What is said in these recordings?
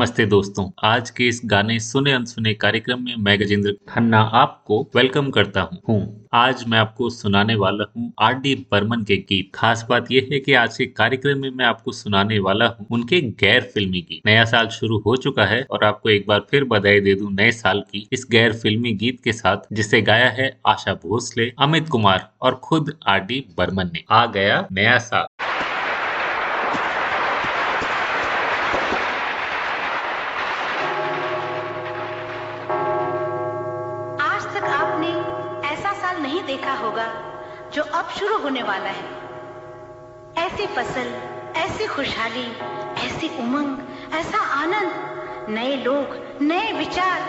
नमस्ते दोस्तों। आज के इस गाने सुने अनसुने कार्यक्रम में मैं गजेंद्र खन्ना आपको वेलकम करता हूँ। आज मैं आपको सुनाने वाला हूँ आर डी बर्मन के गीत। खास बात यह है कि आज के कार्यक्रम में मैं आपको सुनाने वाला हूँ उनके गैर फिल्मी गीत। नया साल शुरू हो चुका है और आपको एक बार फिर बधाई दे दूँ नए साल की इस गैर फिल्मी गीत के साथ जिसे गाया है आशा भोसले अमित कुमार और खुद आर डी बर्मन ने। आ गया नया साल। शुरू होने वाला है। ऐसी फ़सल, ऐसी खुशहाली, ऐसी उमंग, ऐसा आनंद, नए लोग, नए विचार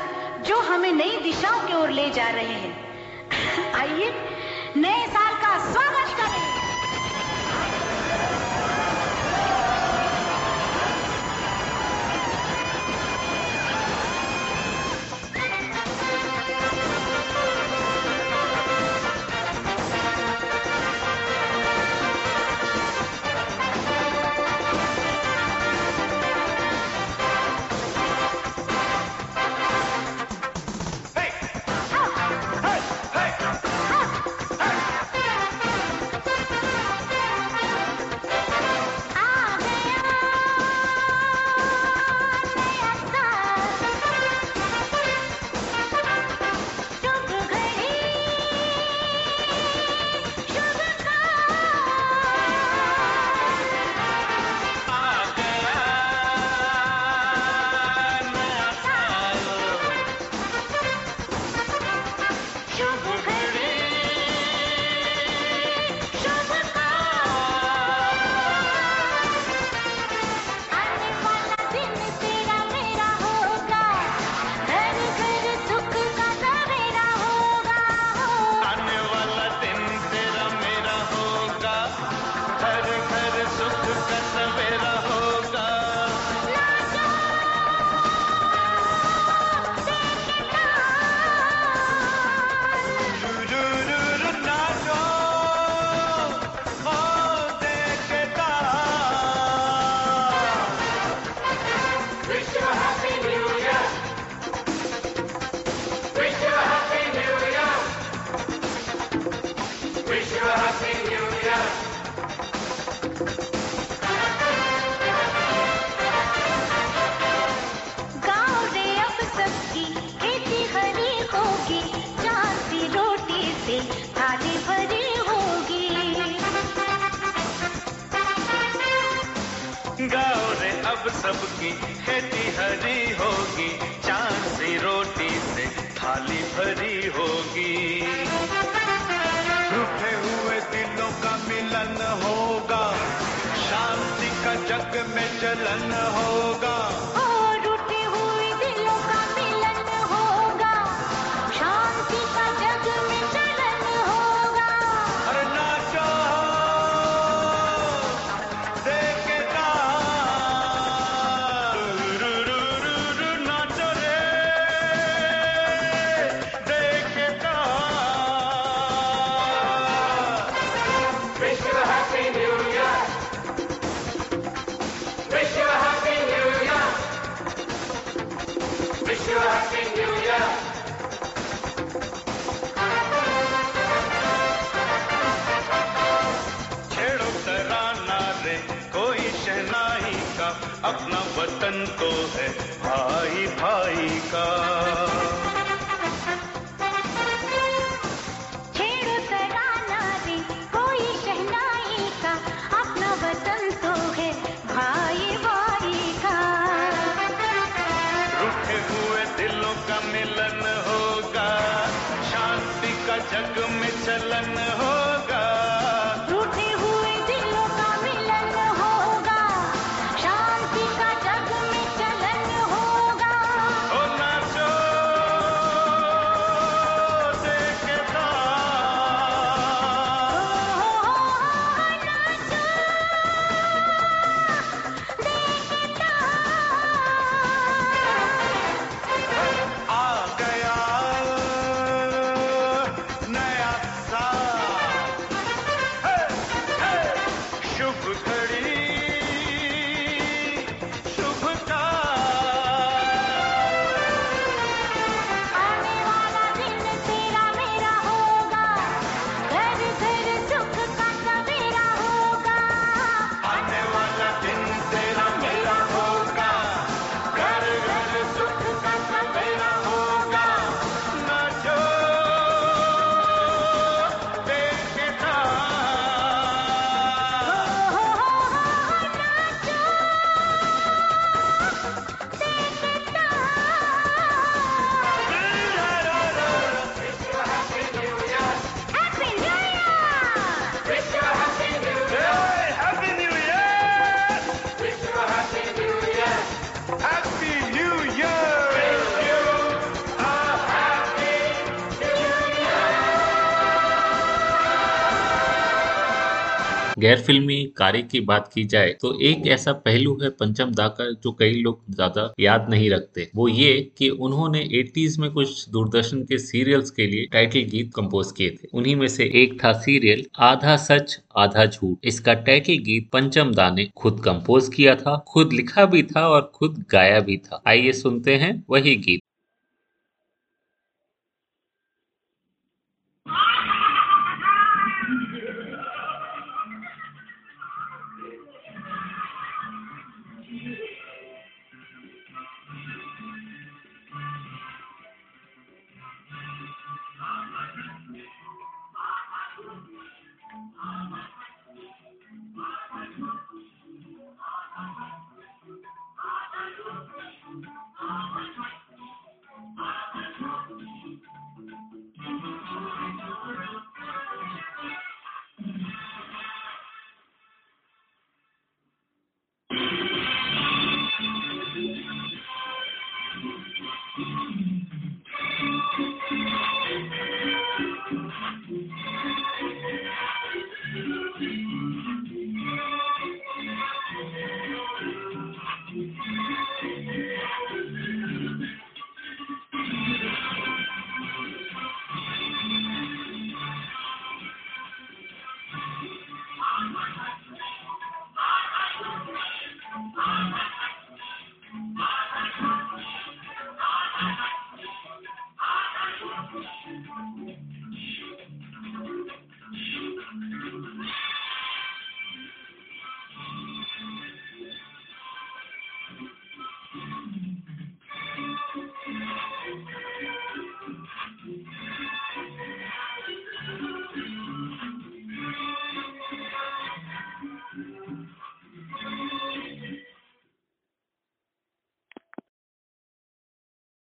जो हमें नई दिशाओं की ओर ले जा रहे हैं। आइए, नए साल का स्वागत करें। गैर फिल्मी कार्य की बात की जाए तो एक ऐसा पहलू है पंचम दा का जो कई लोग ज़्यादा याद नहीं रखते। वो ये कि उन्होंने 80s में कुछ दूरदर्शन के सीरियल्स के लिए टाइटल गीत कंपोज किए थे। उन्हीं में से एक था सीरियल, आधा सच, आधा झूठ। इसका टाइटल गीत पंचम दा ने खुद कंपोज किया था, खुद लिखा भी था और खुद गाया भी था। आइए सुनते हैं वही गीत।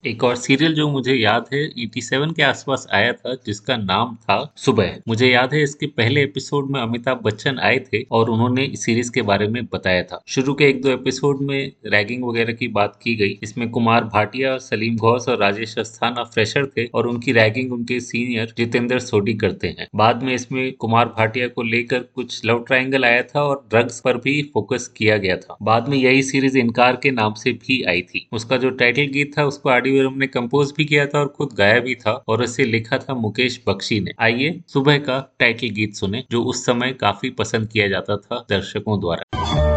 एक और सीरियल जो मुझे याद है 87 के आसपास आया था, जिसका नाम था सुबह। मुझे याद है, इसके पहले एपिसोड में अमिताभ बच्चन आए थे और उन्होंने इस सीरीज़ के बारे में बताया था। शुरू के एक दो एपिसोड में रैगिंग वगैरह की बात की गई। इसमें कुमार भाटिया, सलीम घोष और राजेश अस्थाना फ्रेशर थे और उनकी रैगिंग उनके सीनियर जितेंद्र सोडी करते हैं। बाद में इसमें कुमार भाटिया को लेकर कुछ लव ट्राइंगल आया था और ड्रग्स पर भी फोकस किया गया था। बाद में यही सीरीज़ इनकार के नाम से भी आई थी। उसका जो टाइटल गीत था, उसको आडियो विरम ने कंपोज भी किया था और खुद गाया भी था और इसे लिखा था मुकेश बख्शी ने। आइए सुबह का टाइटल गीत सुने, जो उस समय काफ़ी पसंद किया जाता था दर्शकों द्वारा।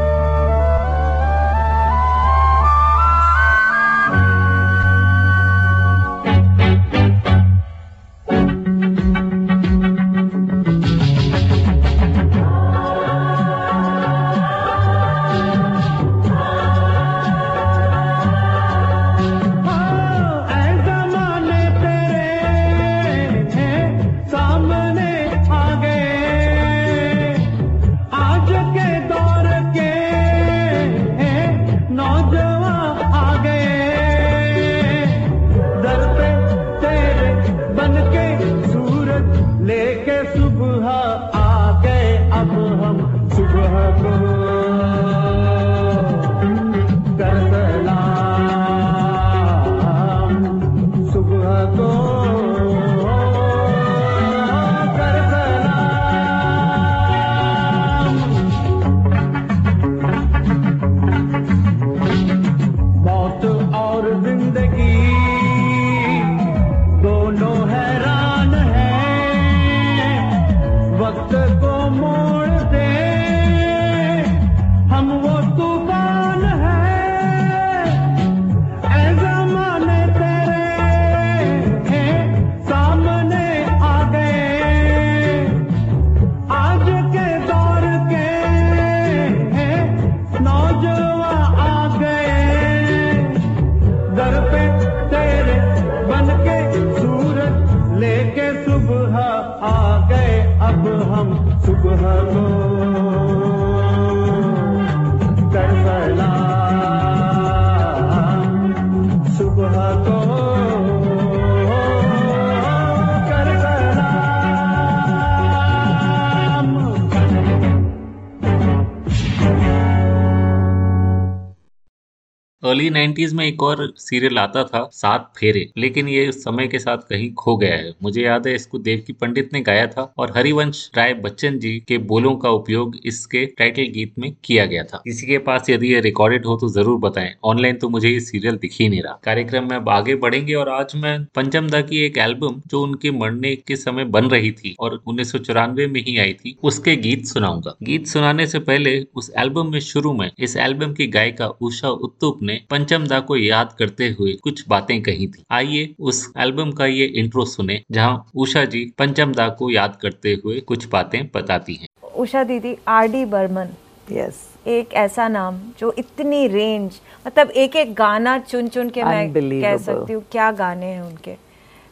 अर्ली नाइन्टीज में एक और सीरियल आता था, सात फेरे। लेकिन ये समय के साथ कहीं खो गया है। मुझे याद है इसको देवकी पंडित ने गाया था और हरिवंश राय बच्चन जी के बोलों का उपयोग इसके टाइटल गीत में किया गया था। किसी के पास यदि ये रिकॉर्डेड हो तो ज़रूर बताएँ। ऑनलाइन तो मुझे ये सीरियल दिख ही नहीं रहा। कार्यक्रम में अब आगे बढ़ेंगे और आज मैं पंचम दा की एक एल्बम जो उनके मरने के समय बन रही थी और उन्नीस सौ चौरानवे में ही आई थी, उसके गीत सुनाऊँगा। गीत सुनाने से पहले उस एल्बम में शुरू में इस एल्बम की गायिका उषा उत्तुप ने पंचम दा को याद करते हुए कुछ बातें कही थी। आइए उस एल्बम का ये इंट्रो सुने जहाँ उषा जी पंचम दा को याद करते हुए कुछ बातें बताती हैं। उषा दीदी आर डी बर्मन। यस एक ऐसा नाम जो इतनी रेंज मतलब एक एक गाना चुन चुन के मैं कह सकती हूँ क्या गाने हैं उनके?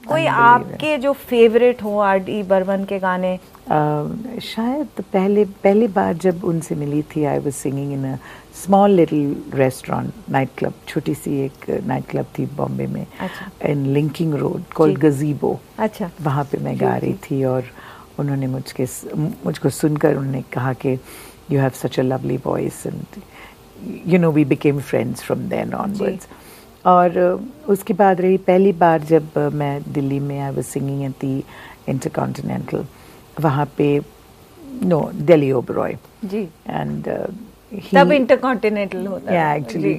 कोई आपके जो फेवरेट हो आर डी बर्मन के गाने? Uh, शायद पहले पहली बार जब उनसे मिली थी I was singing in a small little restaurant night club छोटी सी एक नाइट क्लब थी बॉम्बे में। इन लिंकिंग रोड कॉल्ड जी। गजीबो अच्छा। वहाँ पे मैं गा रही थी और उन्होंने मुझके मुझको सुनकर उन्होंने कहा कि you have such a lovely voice and you know we became friends from then onwards और उसके बाद रही पहली बार जब मैं दिल्ली में I was singing at the Intercontinental वहाँ पे नो दिल्ली ओबरॉय जी। एंड uh, तब इंटरकॉन्टिनेंटल होता है actually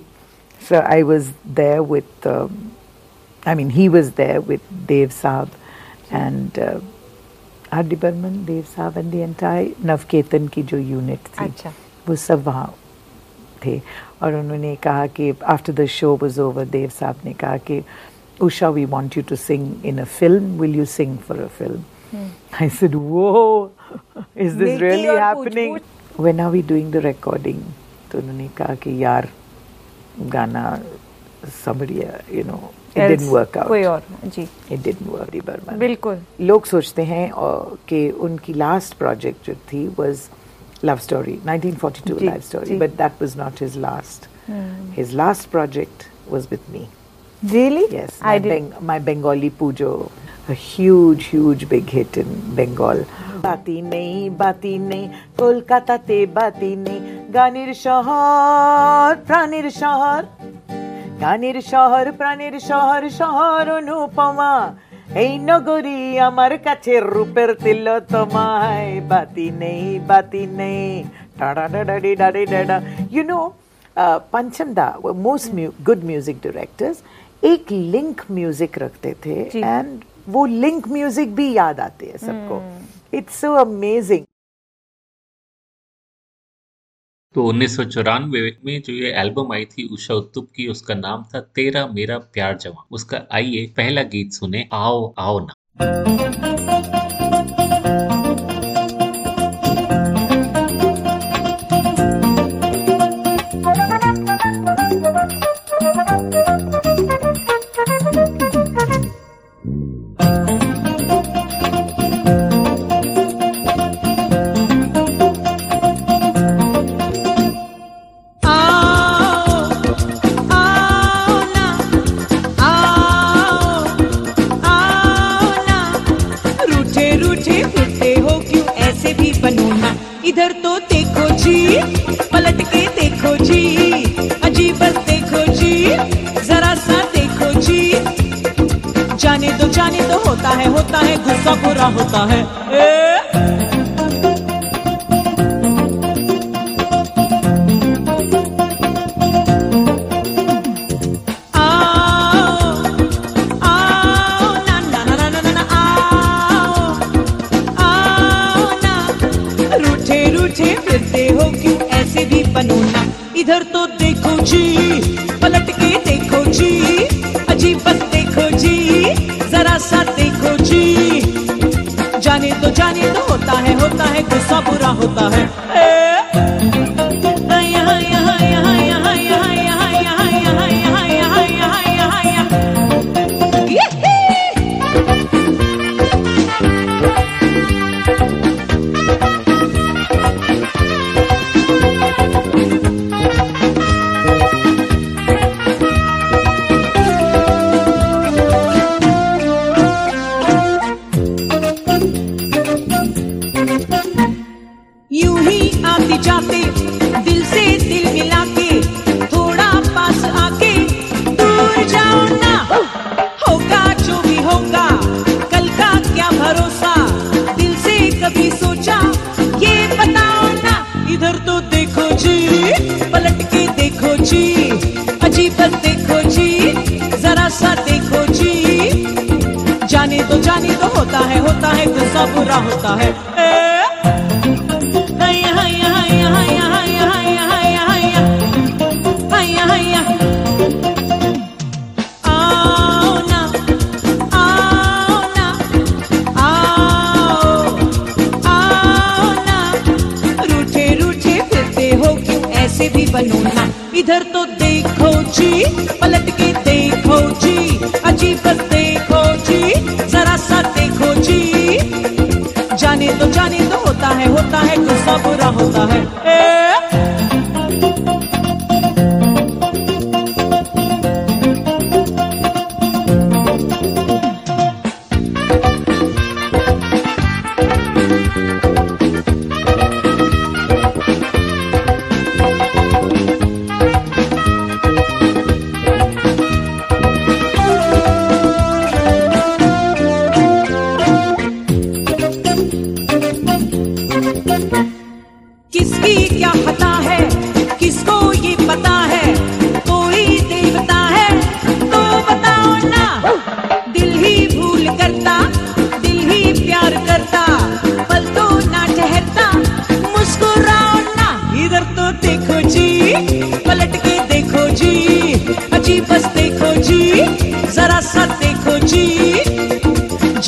so I was there with I mean he was there with Dev Sahab and R D Burman Dev Sahab and the entire Navketan की जो unit थी अच्छा. वो सब वहाँ थे। और उन्होंने कहा कि after the show was over Dev Sahab ने कहा कि Usha we want you to sing in a film will you sing for a film I said whoa is this really happening when are we doing the recording तो उन्होंने कहा कि यार गाना you know it Else didn't work out. कोई और जी। Didn't work. Ardi बिल्कुल। लोग सोचते हैं कि उनकी लास्ट प्रोजेक्ट जो थी was Love Story, 1942 G- Love Story, G- but that was not his last. Mm. His last project was with me. Really? Yes. My, Beng- my Bengali Pujo, a huge, huge big hit in Bengal. বাতি নেই বাতি নেই কলকাতাতে বাতি নেই গানের শহর প্রাণের শহর গানের শহর প্রাণের শহর শহর অনুপমা এই নগরী আমার কাছে রূপের তিল তোমায় বাতি নেই বাতি নেই you know Pancham da most good music directors एक लिंक म्यूजिक रखते थे जी। एंड वो लिंक म्यूजिक भी याद आते हैं सबको इट्स सो अमेजिंग तो उन्नीस सौ चौरानवे में जो ये एल्बम आई थी उषा उत्तुप की, उसका नाम था तेरा मेरा प्यार जवान। उसका आइए पहला गीत सुने, आओ आओ ना। सब होता है। होता है होता है गुस्सा बुरा होता है।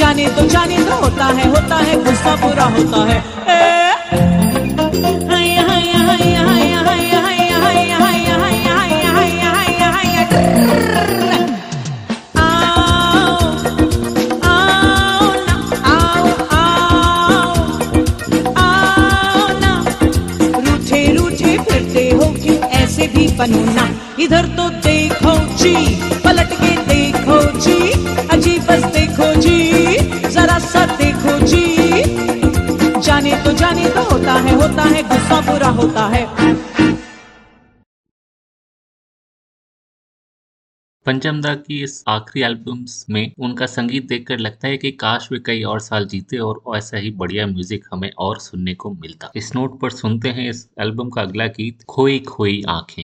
जाने तो जाने तो होता है होता है गुस्सा पूरा होता है। ए, बुरा होता है। पंचम दा की इस आखिरी एल्बम्स में उनका संगीत देखकर लगता है कि काश वे कई और साल जीते और ऐसा ही बढ़िया म्यूज़िक हमें और सुनने को मिलता। इस नोट पर सुनते हैं इस एल्बम का अगला गीत, खोई खोई आँखें।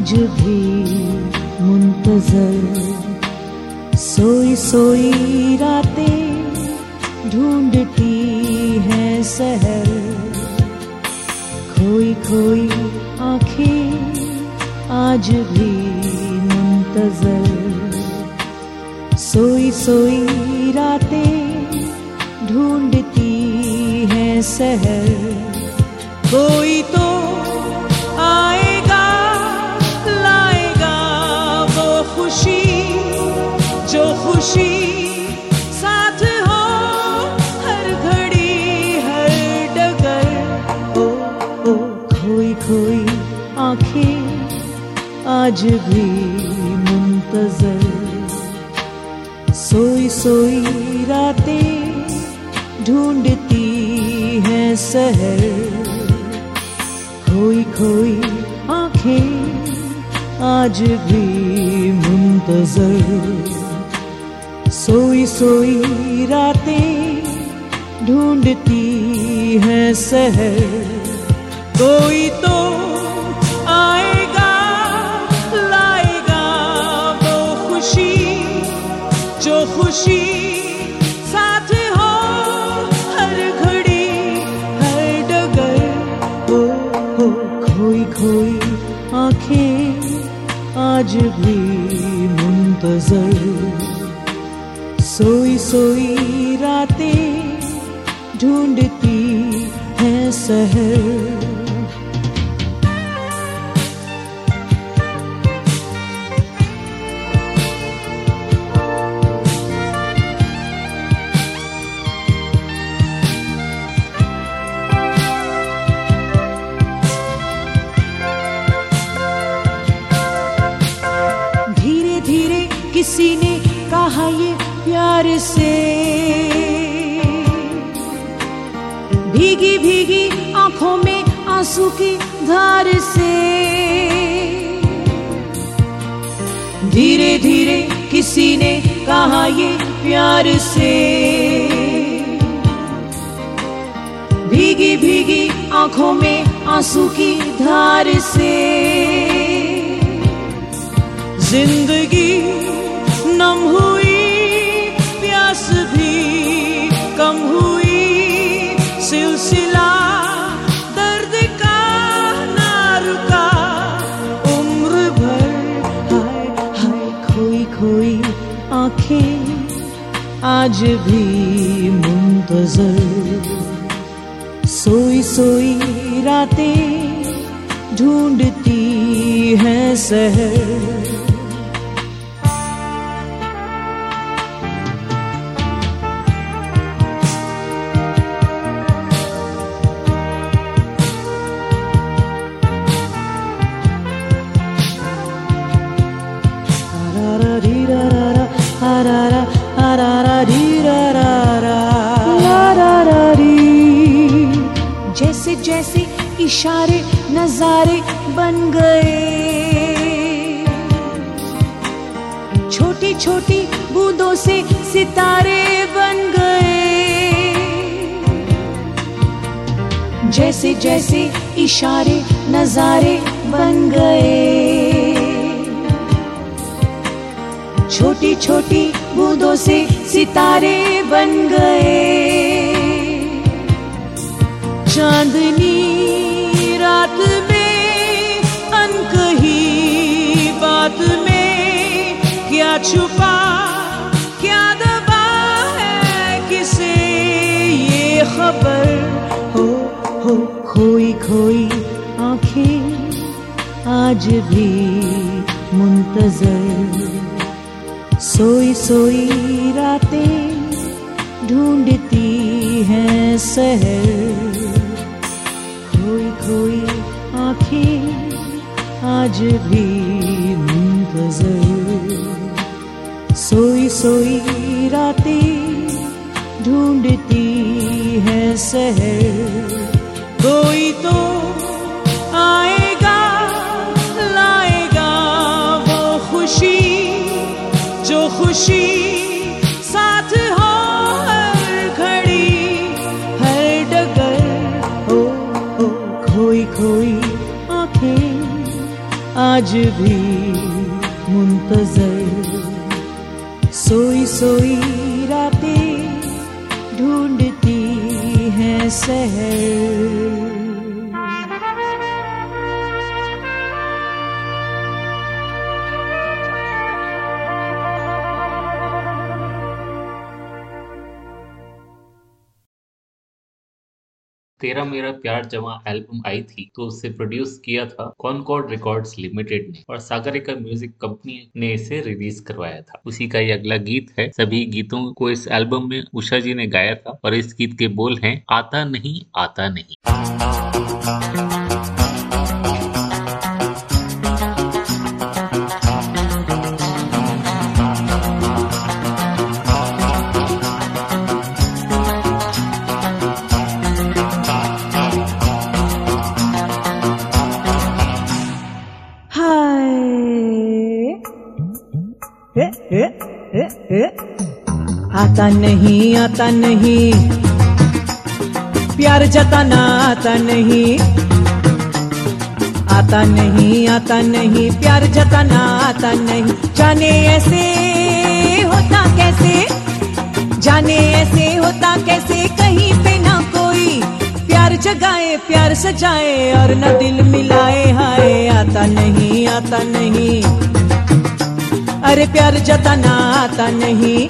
आज भी मुंतजर। सोई सोई रातें ढूंढती हैं सहर। खोई खोई आँखें आज भी मुंतजर। सोई सोई रातें ढूंढती हैं सहर। कोई तो खुशी साथ हो, हर घड़ी, हर डगर। ओ ओ, खोई खोई आँखें आज भी मुंतजर। सोई सोई रातें ढूंढती हैं सहर। खोई खोई आँखें आज भी मुंतजर। सोई सोई रातें ढूंढती है सहर। कोई तो आएगा, लाएगा वो खुशी, जो खुशी हो हर घड़ी खोई खोई आँखें आज भी मुंतजर। सोई सोई रातें ढूंढती हैं शहर भीगी भीगी आँखों में आँसू की धार से। धीरे धीरे किसी ने कहा ये प्यार से। भीगी भीगी आँखों में आँसू की धार से। ज़िंदगी आज भी मुंतजर। सोई सोई रातें ढूंढती हैं सहर। इशारे, नजारे बन गए। छोटी छोटी बूंदों से सितारे बन गए। जैसे जैसे इशारे, नजारे बन गए। छोटी छोटी बूंदों से सितारे बन गए। चांदनी छुपा क्या दबा है किसे ये खबर? हो हो, खोई खोई आँखें आज भी मुंतजर। सोई सोई रातें ढूंढती हैं सहर। खोई खोई आँखें आज भी मुंतजर। सोई सोई रातें ढूंढती हैं सहर। कोई तो आएगा, लाएगा वो खुशी, जो खुशी साथ हो हर घड़ी हर डगर। हो हो खोई खोई आँखें आज भी मुंतजर। सोई रातें ढूंढती हैं सहर। तेरा मेरा प्यार जमा एल्बम आई थी तो उसे प्रोड्यूस किया था कॉनकॉर्ड रिकॉर्ड्स लिमिटेड ने और सागरिका म्यूज़िक कंपनी ने इसे रिलीज़ करवाया था। उसी का ये अगला गीत है। सभी गीतों को इस एल्बम में उषा जी ने गाया था और इस गीत के बोल है, आता नहीं आता नहीं। ए, ए, ए। आता नहीं आता नहीं। प्यार जताना आता नहीं। आता नहीं आता नहीं। प्यार जताना आता नहीं। जाने ऐसे होता कैसे? जाने ऐसे होता कैसे? कहीं पे ना कोई। प्यार जगाए प्यार सजाए और न दिल मिलाए हाय। आता नहीं आता नहीं। अरे प्यार जताना आता नहीं।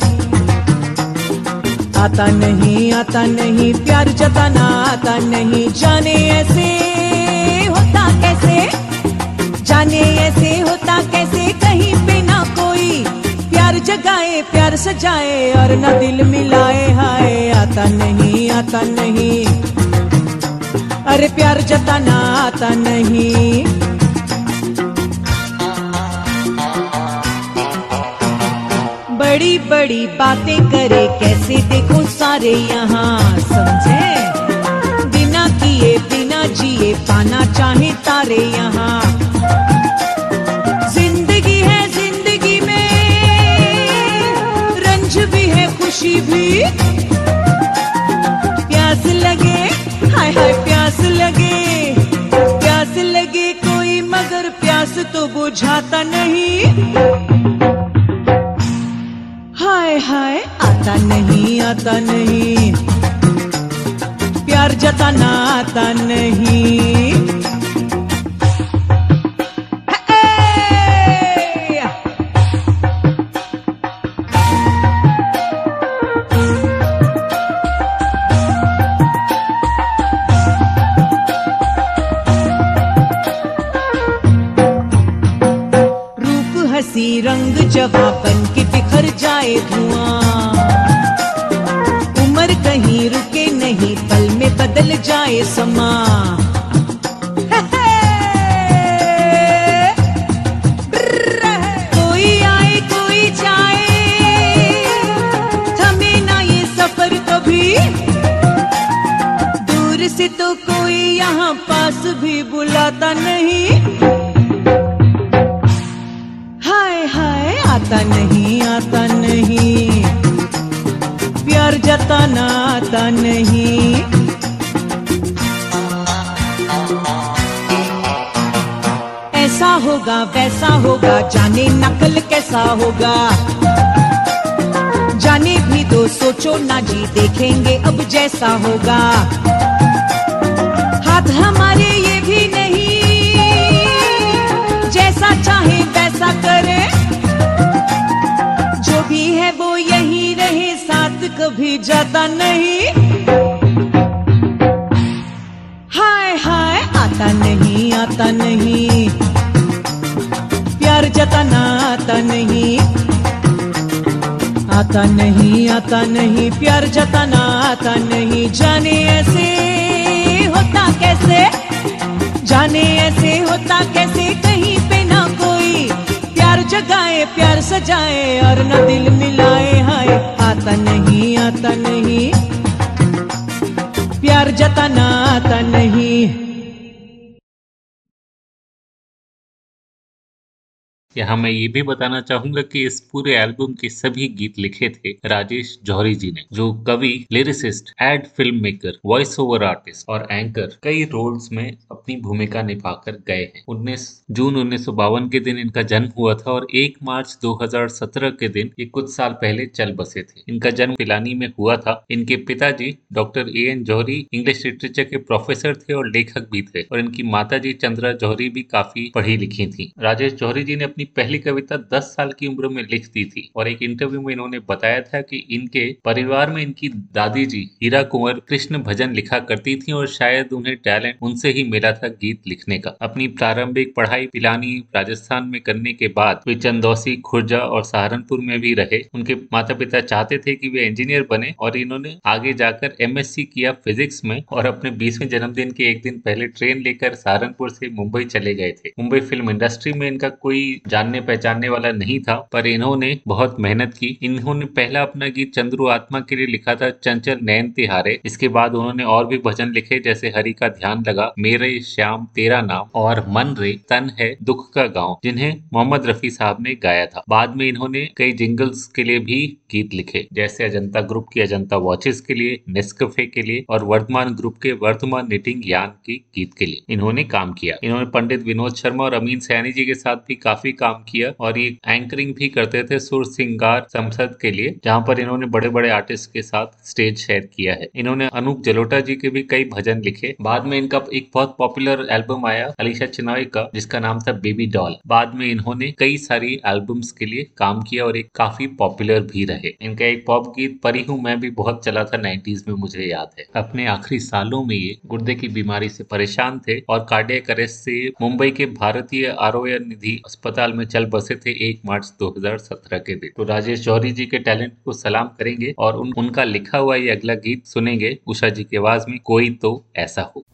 आता नहीं आता नहीं। प्यार जताना आता नहीं। जाने ऐसे होता कैसे? जाने ऐसे होता कैसे? कहीं पे ना कोई। प्यार जगाए, प्यार सजाए और ना दिल मिलाए हाय। आता नहीं आता नहीं। अरे प्यार जताना आता नहीं। बड़ी बड़ी बातें करे, कैसे देखो सारे यहाँ? समझे? बिना किए, बिना जिए, पाना चाहे तारे यहाँ। ज़िंदगी है ज़िंदगी में, रंज भी है खुशी भी। प्यास लगे, हाय हाय प्यास लगे। प्यास लगे कोई, मगर प्यास तो बुझाता नहीं। आता नहीं आता नहीं। प्यार जताना आता नहीं। कैसा होगा। जाने भी दो सोचो ना जी, देखेंगे अब जैसा होगा। हाथ हमारे ये भी नहीं। जैसा चाहे वैसा करे। जो भी है वो यही रहे, साथ कभी जाता नहीं। आता नहीं आता नहीं, प्यार जताना आता नहीं। जाने ऐसे होता कैसे? जाने ऐसे होता कैसे? कहीं पे ना कोई। प्यार जगाए, प्यार सजाए और ना दिल मिलाए हाय। आता नहीं आता नहीं। प्यार जताना आता नहीं। यहाँ मैं ये भी बताना चाहूँगा कि इस पूरे एल्बम के सभी गीत लिखे थे राजेश जौहरी जी ने, जो कवि lyricist ad film maker voice over artist और एंकर कई रोल्स में अपनी भूमिका निभाकर गए हैं। 19 जून उन्नीस सौ बावन के दिन इनका जन्म हुआ था और एक मार्च 2017 के दिन ये कुछ साल पहले चल बसे थे। इनका जन्म पिलानी में हुआ था। इनके पिताजी doctor A N Johri English literature के प्रोफेसर थे और लेखक भी थे और इनकी माताजी चंद्रा जौहरी भी काफ़ी पढ़ी लिखी थी। राजेश जौहरी जी ने अपनी पहली कविता 10 साल की उम्र में लिख दी थी और एक इंटरव्यू में इन्होंने बताया था कि इनके परिवार में इनकी दादी जी हीरा कुंवर कृष्ण भजन लिखा करती थी और शायद उन्हें टैलेंट उनसे ही मिला था गीत लिखने का। अपनी प्रारंभिक पढ़ाई पिलानी राजस्थान में करने के बाद वे चंदौसी, खुर्जा और सहारनपुर में भी रहे। उनके माता पिता चाहते थे कि वे इंजीनियर बने और इन्होंने आगे जाकर एमएससी किया फिजिक्स में और अपने बीसवें जन्मदिन के एक दिन पहले ट्रेन लेकर सहारनपुर से मुंबई चले गए थे। मुंबई फ़िल्म इंडस्ट्री में इनका कोई जानने पहचानने वाला नहीं था, पर इन्होंने बहुत मेहनत की। इन्होंने पहला अपना गीत चंद्रू आत्मा के लिए लिखा था, चंचल नैन तिहारे। इसके बाद उन्होंने और भी भजन लिखे, जैसे हरि का ध्यान लगा, मेरे श्याम तेरा नाम, और मन रे तन है दुख का गाँव, जिन्हें मोहम्मद रफी साहब ने गाया था। बाद में इन्होंने कई जिंगल्स के लिए भी गीत लिखे, जैसे अजंता ग्रुप की अजंता वॉचेस के लिए, नेस्कफे के लिए, और वर्धमान ग्रुप के वर्धमान निटिंग यान की गीत के लिए। इन्होंने काम किया। इन्होंने पंडित विनोद शर्मा और अमीन सैनी जी के साथ भी काफ़ी काम किया और ये एंकरिंग भी करते थे सुर सिंगार संसद के लिए, जहाँ पर इन्होंने बड़े बड़े आर्टिस्ट के साथ स्टेज शेयर किया है। इन्होंने अनूप जलोटा जी के भी कई भजन लिखे। बाद में इनका एक बहुत पॉपुलर एल्बम आया, अलीशा चिनाई का, जिसका नाम था बेबी डॉल बाद में इन्होंने कई सारी एल्बम्स के लिए काम किया और एक काफ़ी पॉपुलर भी रहे। इनका एक पॉप गीत, परी हूँ मैं, भी बहुत चला था नाइन्टीज में, मुझे याद है। अपने आखिरी सालों में ये गुर्दे की बीमारी से परेशान थे और कार्डियक अरेस्ट से मुंबई के भारतीय आरोग्य निधि अस्पताल में चल बसे थे एक मार्च 2017 के दिन। तो राजेश जौहरी जी के टैलेंट को सलाम करेंगे और उन, उनका लिखा हुआ ये अगला गीत सुनेंगे उषा जी की आवाज़ में कोई तो ऐसा हो।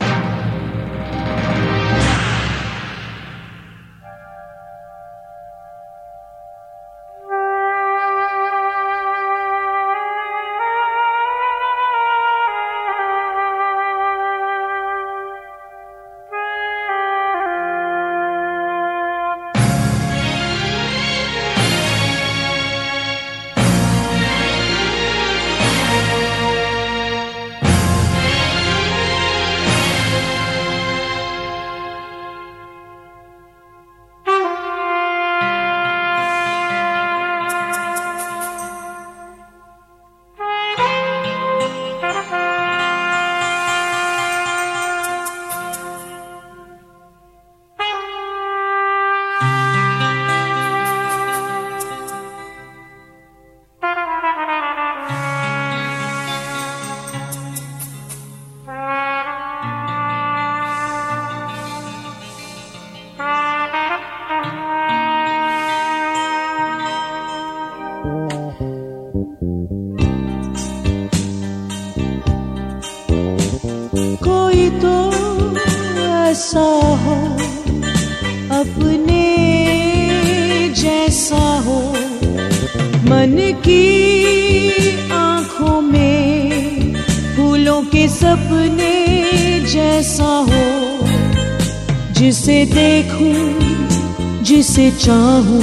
जिसे देखूँ, जिसे चाहूँ,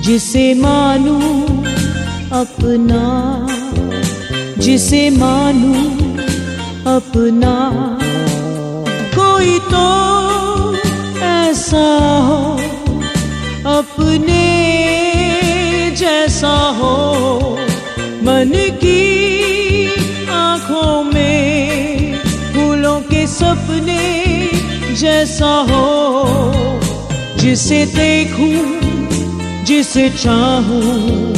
जिसे मानूं अपना, जिसे मानूं अपना। कोई तो ऐसा हो, अपने जैसा हो, मन की आँखों में फूलों के सपने जैसा हो, जिसे देखूँ, जिसे चाहूँ,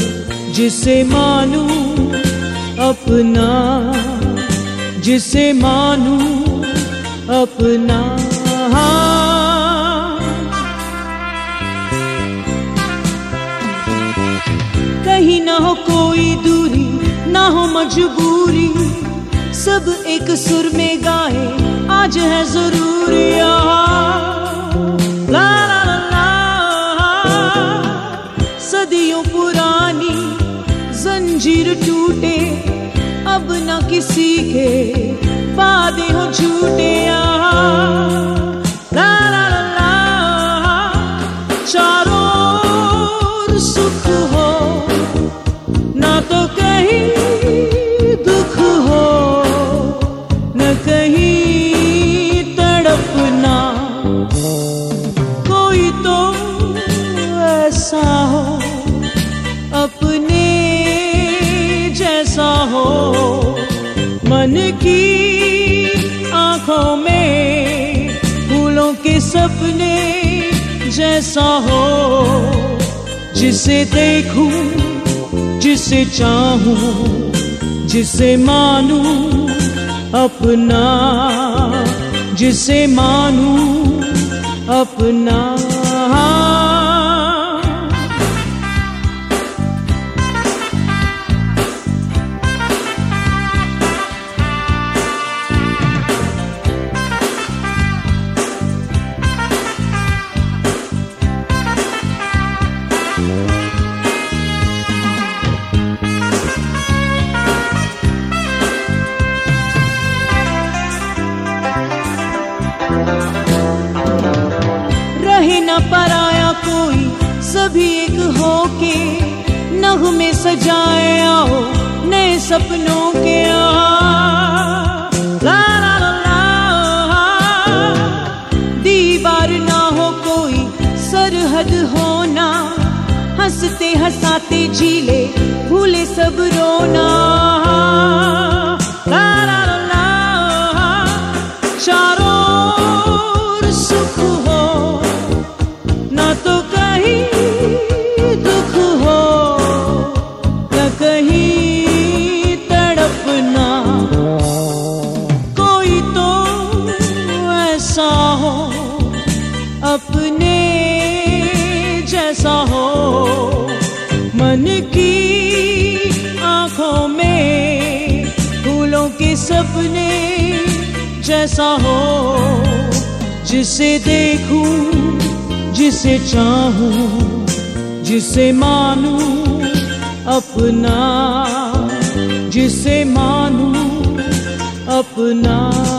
जिसे मानूं अपना, जिसे मानूं अपना। कहीं ना हो कोई दूरी, ना हो मजबूरी सब एक सुर में गाए, आज है ज़रूर ला सदियों पुरानी जंजीर टूटे, अब न किसी के वादे हो झूठे ला जैसा हो जिसे देखूँ जिसे चाहूँ जिसे मानूं अपना जिसे मानूं अपना। सपनों के हाँ। दीवार ना हो कोई, सरहद होना हँसते हंसाते झीले भूले सब रोना। ला ला सपने जैसा हो जिसे देखूँ जिसे चाहूँ जिसे मानूं अपना जिसे मानूं अपना।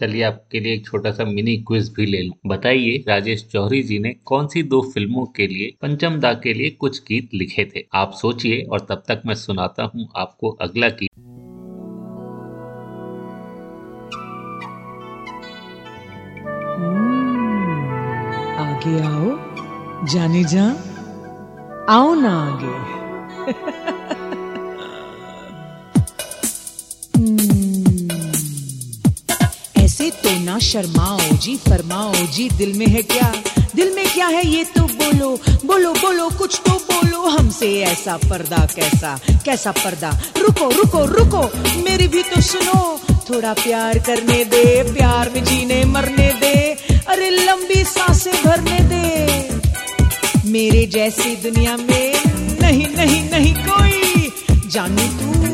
चलिए आपके लिए एक छोटा सा मिनी क्विज भी ले लूँ। बताइए, राजेश जौहरी जी ने कौन सी दो फ़िल्मों के लिए पंचम दा के लिए कुछ गीत लिखे थे? आप सोचिए और तब तक मैं सुनाता हूँ आपको अगला गीत। आगे आओ। जाने जा आओ ना आगे। तो ना शर्माओ जी, फरमाओ जी, दिल में है क्या? दिल में क्या है ये तो बोलो बोलो बोलो, कुछ तो बोलो। हमसे ऐसा पर्दा कैसा कैसा पर्दा? रुको रुको रुको, मेरी भी तो सुनो। थोड़ा प्यार करने दे, प्यार में जीने मरने दे। अरे लंबी साँसें भरने दे। मेरे जैसी दुनिया में नहीं नहीं नहीं कोई। जानू तू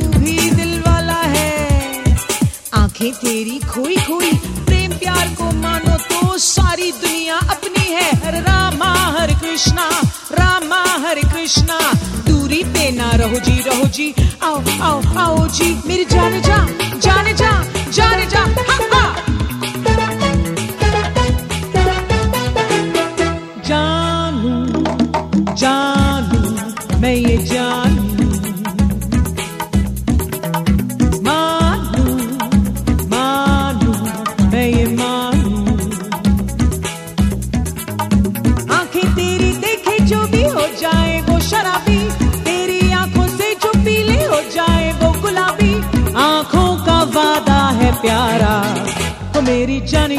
आँखें तेरी खोई खोई। प्रेम प्यार को मानो तो सारी दुनिया अपनी है। हर रामा हर कृष्णा रामा हर कृष्णा। दूरी पे ना रहो जी रहो जी। आओ आओ आओ जी। मेरी जाने जा जाने जा जाने जा। हा, हा। ओ मेरी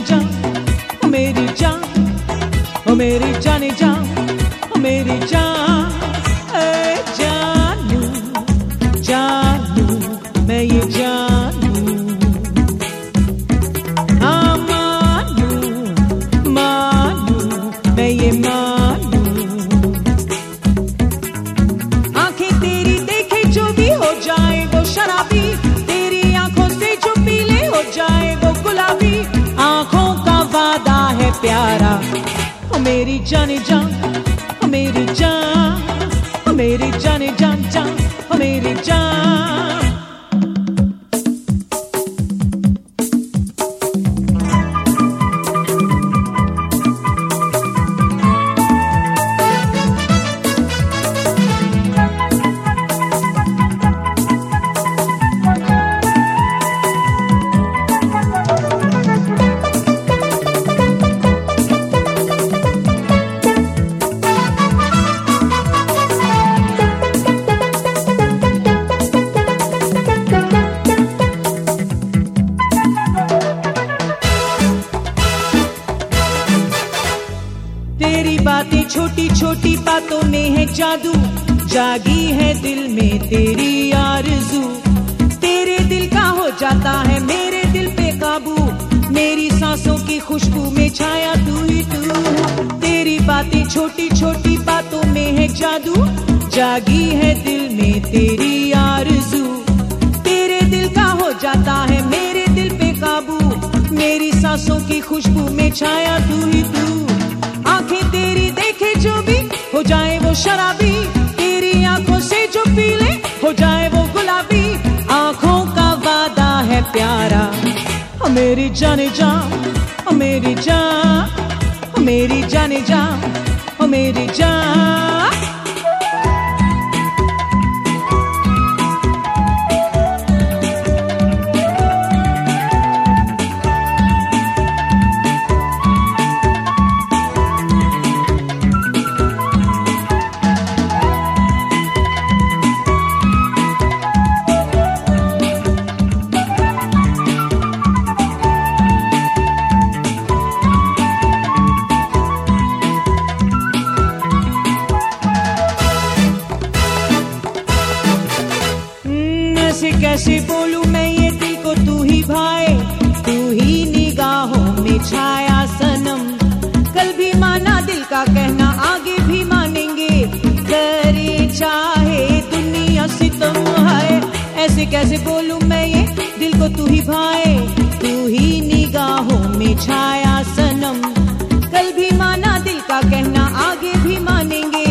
बातें छोटी छोटी बातों में है जादू। जागी है दिल में तेरी आरज़ू। तेरे दिल का हो जाता है मेरे दिल पे काबू। मेरी सांसों की खुशबू में छाया तू ही तू। तेरी बातें छोटी छोटी बातों में है जादू। जागी है दिल में तेरी आरज़ू। तेरे दिल का हो जाता है मेरे दिल पे काबू। मेरी सांसों की खुशबू में छाया तू ही तू। आँखें तेरी देखे जो भी, हो जाए वो शराबी। तेरी आँखों से जो पीले, हो जाए वो गुलाबी। आँखों का वादा है प्यारा। मेरी जाने जा मेरी जा मेरी जाने जा मेरी मेरी कैसे बोलूँ मैं ये? दिल को तू ही भाए, तू ही निगाहों में छाया सनम। कल भी माना दिल का कहना, आगे भी मानेंगे।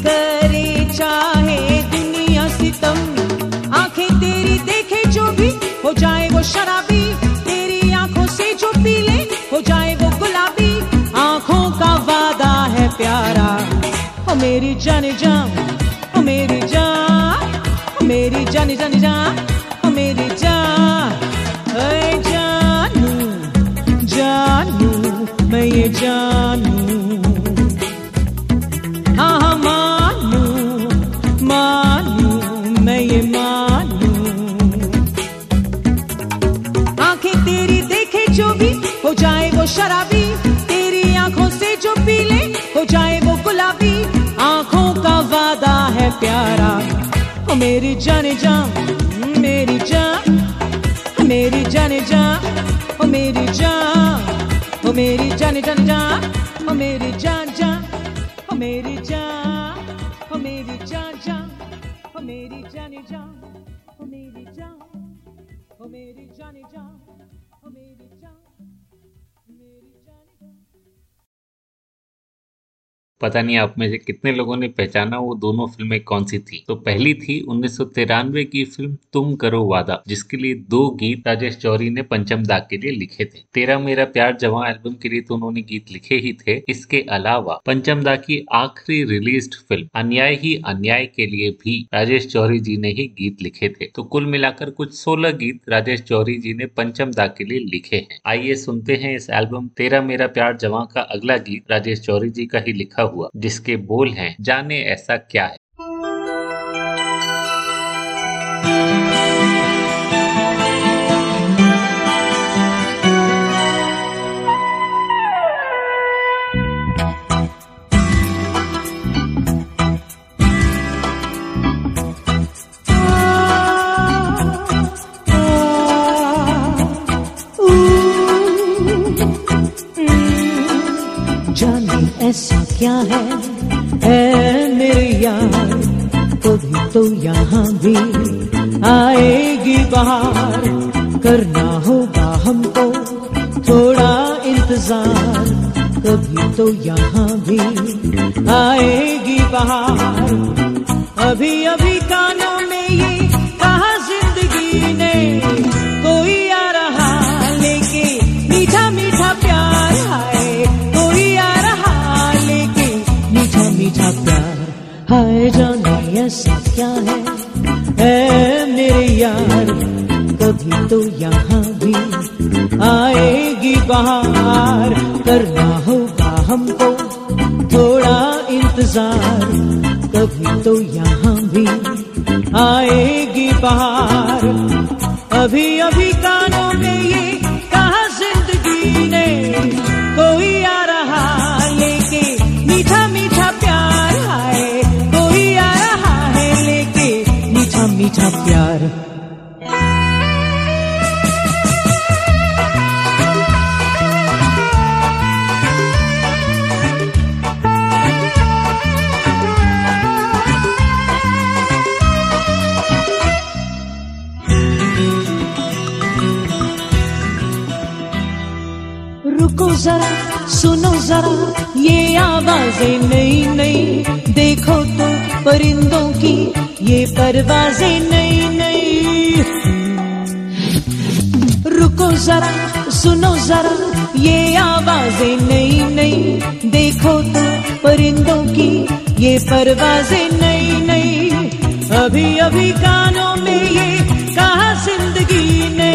करे चाहे दुनिया सितम। आँखें तेरी देखे जो भी, हो जाए वो शराबी। तेरी आँखों से जो पी ले हो जाए वो गुलाबी। आँखों का वादा है प्यारा। ओ मेरी जाने जान। जाने जाने जान ओ मेरी जान ऐ जानू जानू, मैं ये जानू। हाँ हाँ मानू मानू, मैं ये मानू। आँखें तेरी देखे जो भी, हो जाए वो शराबी, तेरी आँखों से जो पी ले हो जाए वो गुलाबी। आँखों का वादा है प्यारा। मेरी जाने जान, मेरी जान, मेरी जाने जान, ओ मेरी जान, ओ मेरी जाने जाने जान, ओ मेरी जान जान, ओ मेरी जान, ओ मेरी जान जान, ओ मेरी जाने जान, ओ मेरी जान, ओ मेरी जाने जान। पता नहीं आप में से कितने लोगों ने पहचाना वो दोनों फ़िल्में कौन सी थी। तो पहली थी उन्नीस सौ तिरानवे की फ़िल्म तुम करो वादा, जिसके लिए दो गीत राजेश चौरी ने पंचम दाग के लिए लिखे थे। तेरा मेरा प्यार जवां एल्बम के लिए तो उन्होंने गीत लिखे ही थे। इसके अलावा पंचम दाग की आखिरी रिलीज़ फ़िल्म अन्याय ही अन्याय के लिए भी राजेश चौरी जी ने ही गीत लिखे थे। तो कुल मिलाकर कुछ सोलह गीत राजेश चौरी जी ने पंचम दाग के लिए लिखे हैं। आइए सुनते हैं इस एल्बम तेरा मेरा प्यार जवां का अगला गीत राजेश चौरी जी का ही लिखा हुआ जिसके बोल हैं जाने ऐसा क्या है। ऐसा क्या है? है मेरे यार, कभी तो यहाँ भी आएगी बाहर। करना होगा हमको थोड़ा इंतज़ार। कभी तो यहाँ भी आएगी बाहर। अभी अभी कानों हाय जाने ऐसा क्या है? है मेरे यार, कभी तो यहाँ भी आएगी बाहर। करना होगा हमको थोड़ा इंतज़ार। कभी तो यहाँ भी आएगी बाहर। अभी अभी मीठा प्यार। रुको जरा सुनो जरा ये आवाज़ें नई नई देखो तो परिंदों की ये परवाजें नई नई। रुको जरा, सुनो जरा, ये आवाज़ें नई नई। देखो तो परिंदों की ये परवाजें नई नई। अभी अभी कानों में ये कहा ज़िंदगी ने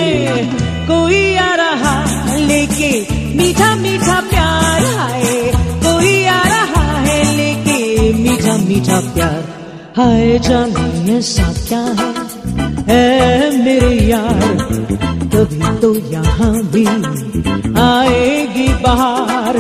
कोई आ रहा लेके, मीठा मीठा प्यार हाय कोई आ रहा है लेके, मीठा मीठा प्यार। हाय जाने सा क्या है? ऐ मेरे यार कभी तो यहाँ भी आएगी बाहर।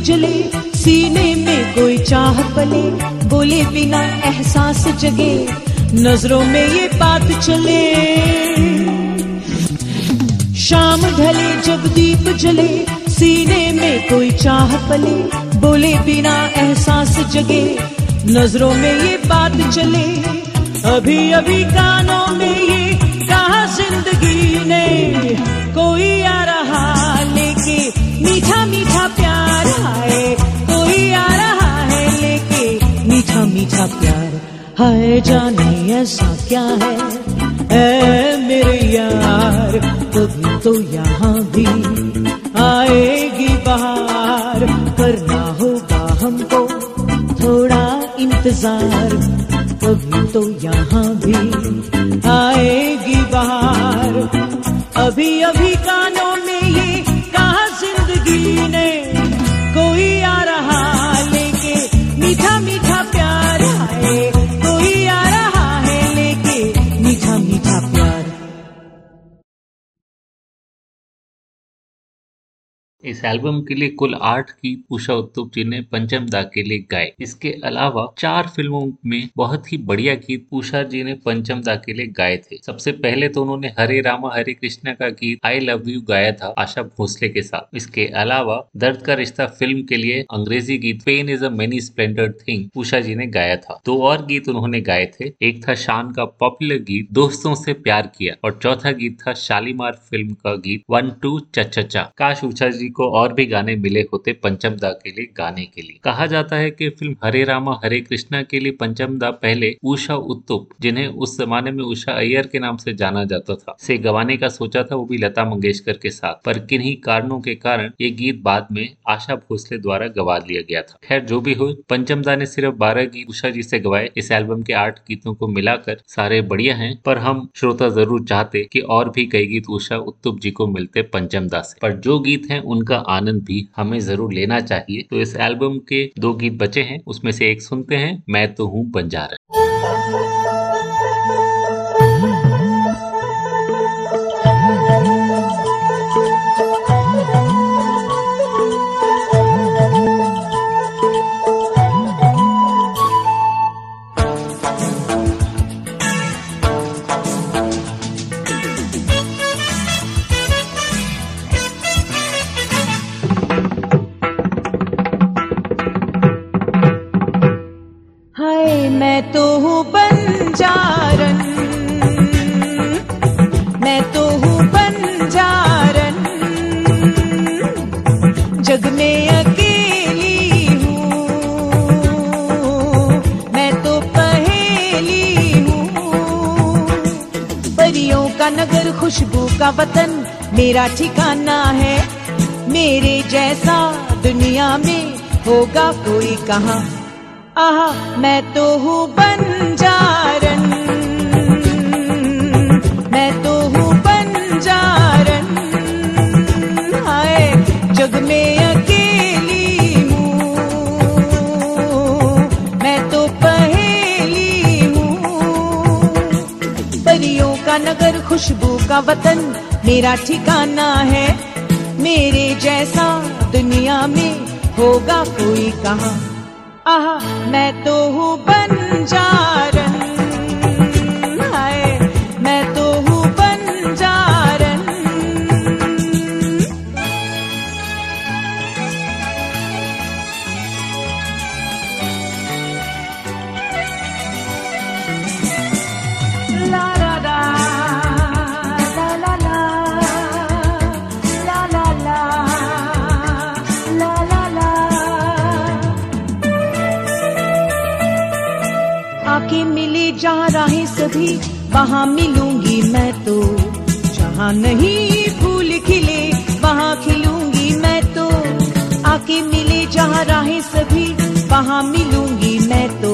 जले सीने में कोई चाह पले बोले बिना एहसास जगे, नज़रों में ये बात चले। शाम ढले जब दीप जले, सीने में कोई चाह पले बोले बिना एहसास जगे, नज़रों में ये बात चले। अभी अभी कानों में ये कहा ज़िंदगी ने, कोई आ मीठा प्यार। हाय जाने ऐसा क्या है? ऐ मेरे यार, कभी तो यहाँ भी आएगी बाहर। करना होगा हमको थोड़ा इंतज़ार। कभी तो यहाँ भी आएगी बाहर। अभी अभी कानों एल्बम के लिए कुल आठ गीत उषा उत्तुप जी ने पंचम दा के लिए गाए। इसके अलावा चार फ़िल्मों में बहुत ही बढ़िया गीत उषा जी ने पंचम दा के लिए गाए थे। सबसे पहले तो उन्होंने हरे रामा, हरे कृष्णा का गीत आई लव यू गाया था आशा भोसले के साथ। इसके अलावा दर्द का रिश्ता फ़िल्म के लिए अंग्रेज़ी गीत pain is a many splendour thing Usha ji ने गाया था। दो और गीत उन्होंने गाए थे। एक था शान का पॉपुलर गीत दोस्तों से प्यार किया और चौथा गीत था शालीमार फ़िल्म का गीत वन टू चचा काश उषा जी को और भी गाने मिले होते पंचम दा के लिए, गाने के लिए। कहा जाता है कि फ़िल्म हरे रामा, हरे कृष्णा के लिए पंचम दा पहले उषा उत्तुप, जिन्हें उस जमाने में उषा अय्यर के नाम से जाना जाता था। से गवाने का सोचा था, वो भी लता मंगेशकर के साथ। पर किन्हीं कारणों के कारण ये गीत बाद में आशा भोसले द्वारा गवा लिया गया था। खैर, जो भी हो, पंचम दा ने सिर्फ़ बारह गीत उषा जी से गवाए। इस एल्बम के आठ गीतों को मिलाकर सारे बढ़िया हैं। पर हम श्रोता ज़रूर चाहते कि और भी कई गीत उषा उत्तुप जी को मिलते पंचम दा से। पर जो गीत हैं, उनका आनंद भी हमें ज़रूर लेना चाहिए। तो इस एल्बम के दो गीत बचे हैं, उसमें से एक सुनते हैं, मैं तो हूँ बंजारा। का वतन मेरा ठिकाना है। मेरे जैसा दुनिया में होगा कोई कहा। आह, मैं तो हूँ बंजारन। मैं तो हूँ बंजारन। हाय जग में खुशबू का वतन मेरा ठिकाना है। मेरे जैसा दुनिया में होगा कोई कहा। आह, मैं तो हूँ बंजारन वहाँ मिलूँगी मैं तो जहाँ नहीं फूल खिले, वहाँ खिलूँगी मैं तो। आके मिले जहाँ राहें सभी, वहाँ मिलूँगी मैं तो।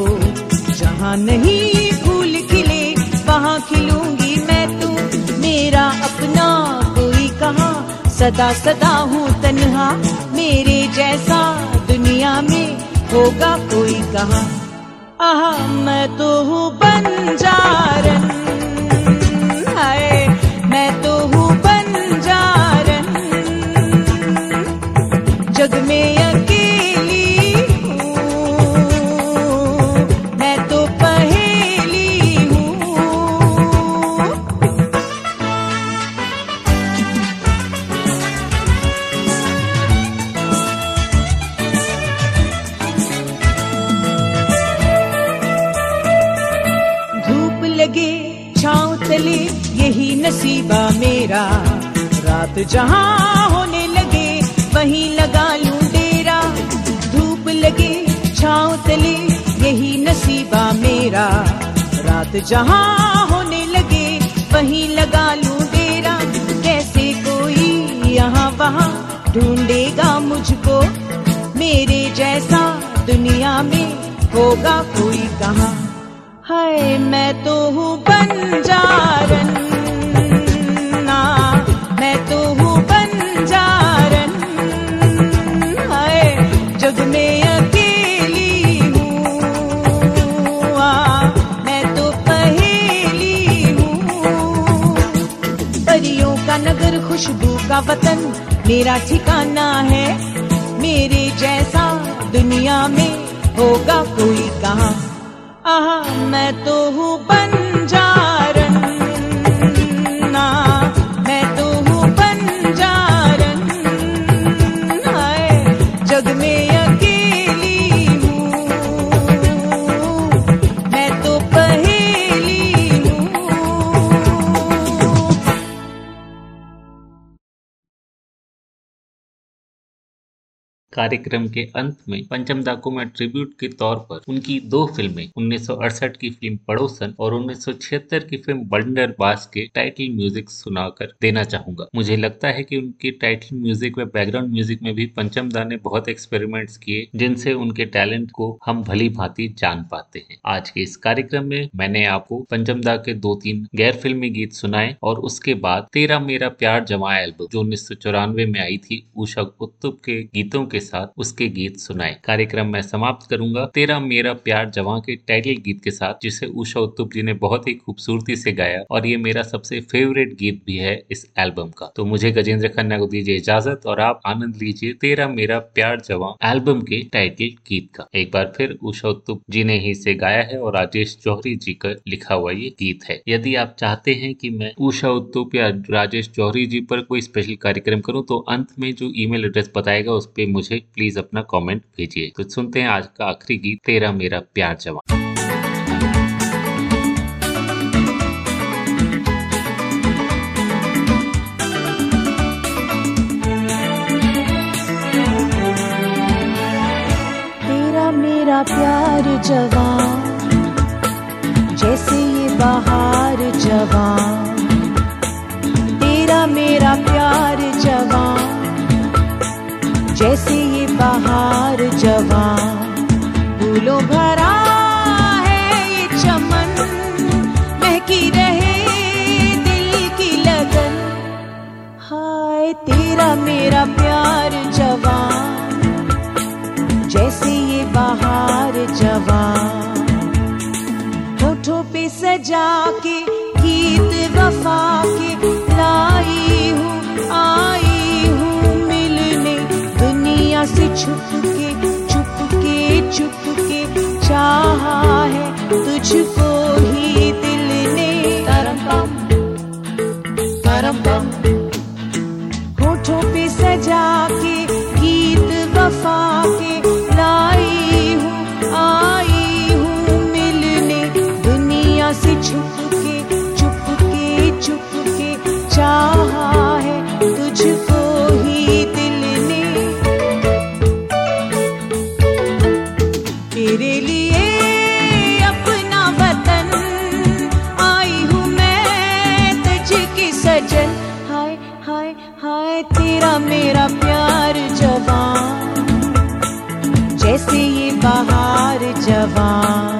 जहाँ नहीं फूल खिले, वहाँ खिलूँगी मैं तो। मेरा अपना कोई कहाँ, सदा सदा हूँ तन्हा। मेरे जैसा दुनिया में होगा कोई कहाँ। आहा, मैं तो हूँ रात जहाँ होने लगे, वहीं लगा लूँ डेरा। कैसे कोई यहाँ वहाँ ढूंढेगा मुझको? मेरे जैसा दुनिया में होगा कोई कहाँ? हाय, मैं तो हूँ बंजारन। खुशबू का वतन मेरा ठिकाना है। मेरे जैसा दुनिया में होगा कोई कहा। आहा, मैं तो हूँ बंजारन कार्यक्रम के अंत में पंचम दा को मैं ट्रिब्यूट के तौर पर उनकी दो फ़िल्में 1968 की फ़िल्म पड़ोसन और 1976 की फ़िल्म बंडर बास के टाइटल म्यूज़िक सुनाकर देना चाहूँगा। मुझे लगता है कि उनके टाइटल म्यूज़िक व बैकग्राउंड म्यूज़िक में भी पंचम दा ने बहुत एक्सपेरिमेंट्स किए, जिनसे उनके टैलेंट को हम भली भांति जान पाते हैं। आज के इस कार्यक्रम में मैंने आपको पंचम दा के दो तीन गैर फिल्मी गीत सुनाए और उसके बाद तेरा मेरा प्यार जमा एल्बम जो उन्नीस सौ चौरानवे में आई थी, उषा उत्तुप के गीतों के साथ उसके गीत सुनाए। कार्यक्रम में समाप्त करूँगा। तेरा मेरा प्यार जवां के टाइटल गीत के साथ, जिसे उषा उत्तुप जी ने बहुत ही खूबसूरती से गाया और ये मेरा सबसे फेवरेट गीत भी है इस एल्बम का। तो मुझे गजेंद्र खन्ना को दीजिए इजाज़त और आप आनंद लीजिए तेरा मेरा प्यार जवा एल्बम के टाइटल गीत का। एक बार फिर उषा उत्तुप जी ने ही इसे गाया है और राजेश जौहरी जी का लिखा हुआ ये गीत है। यदि आप चाहते हैं कि मैं उषा उत्तुप या राजेश जौहरी जी पर कोई स्पेशल कार्यक्रम करूँ तो अंत में जो ईमेल एड्रेस बताएगा, उस पर मुझे प्लीज़ अपना कमेंट भेजिए तो सुनते हैं आज का आखिरी गीत, तेरा मेरा प्यार जवान। तेरा मेरा प्यार जवान, जैसे ये बाहर जवान। तेरा मेरा प्यार जवान। बाहर जवान, फूलों भरा है ये चमन, महकी रहे दिल की लगन। हाय तेरा मेरा प्यार जवान, जैसे ये बाहर जवान। होठों पे सजा के, गीत वफा के, लाई हूँ, आई दुनिया से छुप के छुप के छुप के चाहा है तुझको ही दिल ने। करम पम होठों पे सजा के गीत वफा के मेरा प्यार जवान जैसे ये बाहर जवान।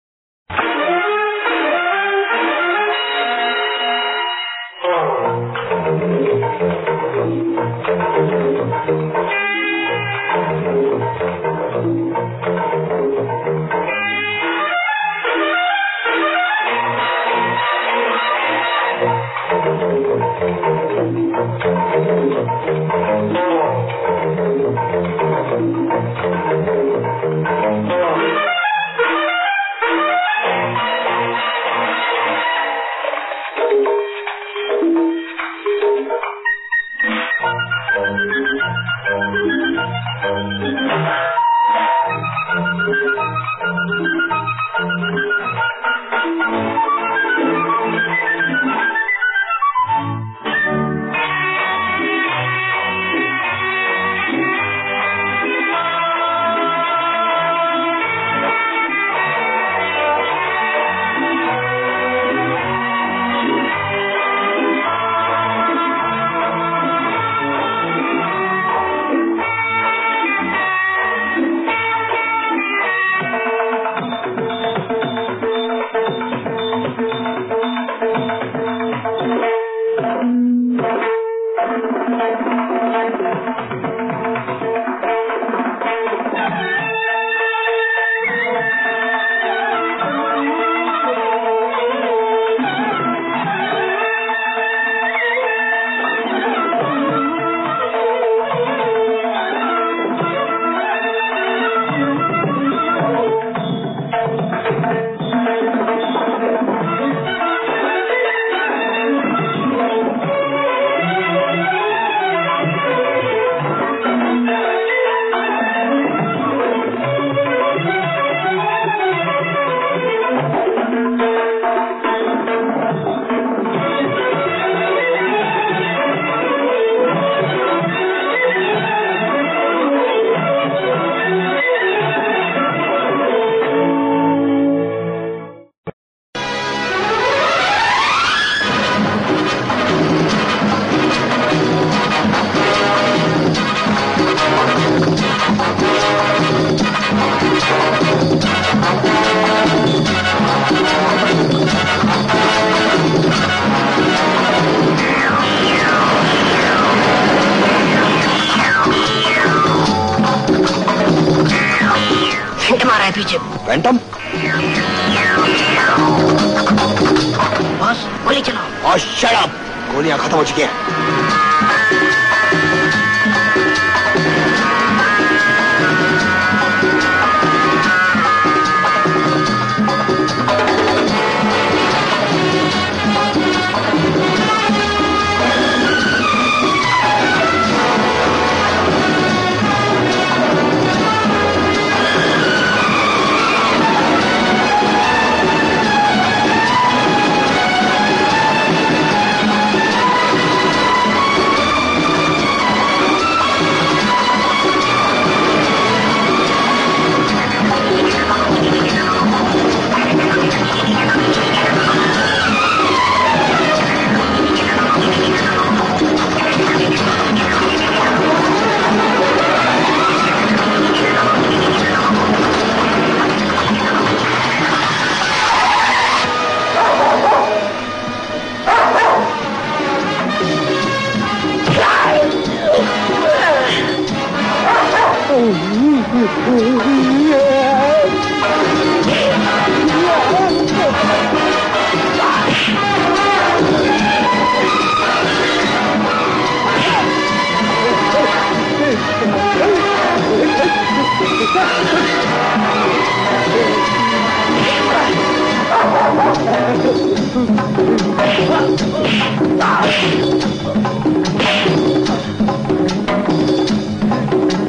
again.